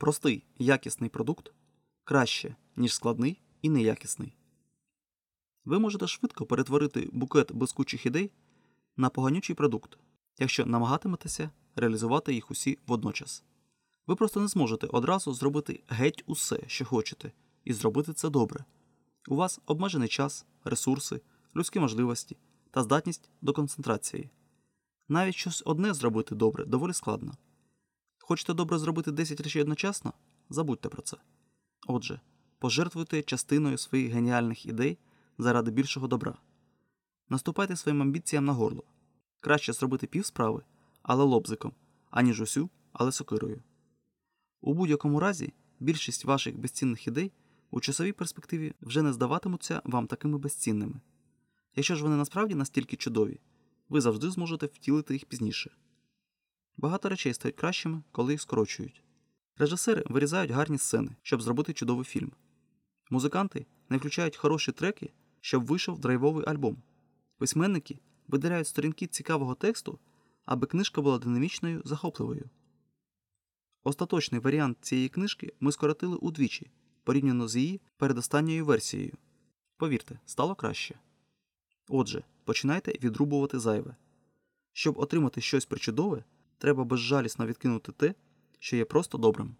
Простий якісний продукт краще, ніж складний і неякісний. Ви можете швидко перетворити букет блискучих ідей на поганючий продукт, якщо намагатиметеся реалізувати їх усі водночас. Ви просто не зможете одразу зробити геть усе, що хочете, і зробити це добре. У вас обмежений час, ресурси, людські можливості та здатність до концентрації. Навіть щось одне зробити добре доволі складно. Хочете добре зробити 10 речей одночасно? Забудьте про це. Отже, пожертвуйте частиною своїх геніальних ідей заради більшого добра. Наступайте своїм амбіціям на горло. Краще зробити пів справи, але лобзиком, аніж усю, але сокирою. У будь-якому разі, більшість ваших безцінних ідей у часовій перспективі вже не здаватимуться вам такими безцінними. Якщо ж вони насправді настільки чудові, ви завжди зможете втілити їх пізніше. Багато речей стають кращими, коли їх скорочують. Режисери вирізають гарні сцени, щоб зробити чудовий фільм. Музиканти не включають хороші треки, щоб вийшов драйвовий альбом. Письменники видаляють сторінки цікавого тексту, аби книжка була динамічною, захопливою. Остаточний варіант цієї книжки ми скоротили удвічі, порівняно з її передостанньою версією. Повірте, стало краще. Отже, починайте відрубувати зайве. Щоб отримати щось причудове, треба безжалісно відкинути те, що є просто добрим.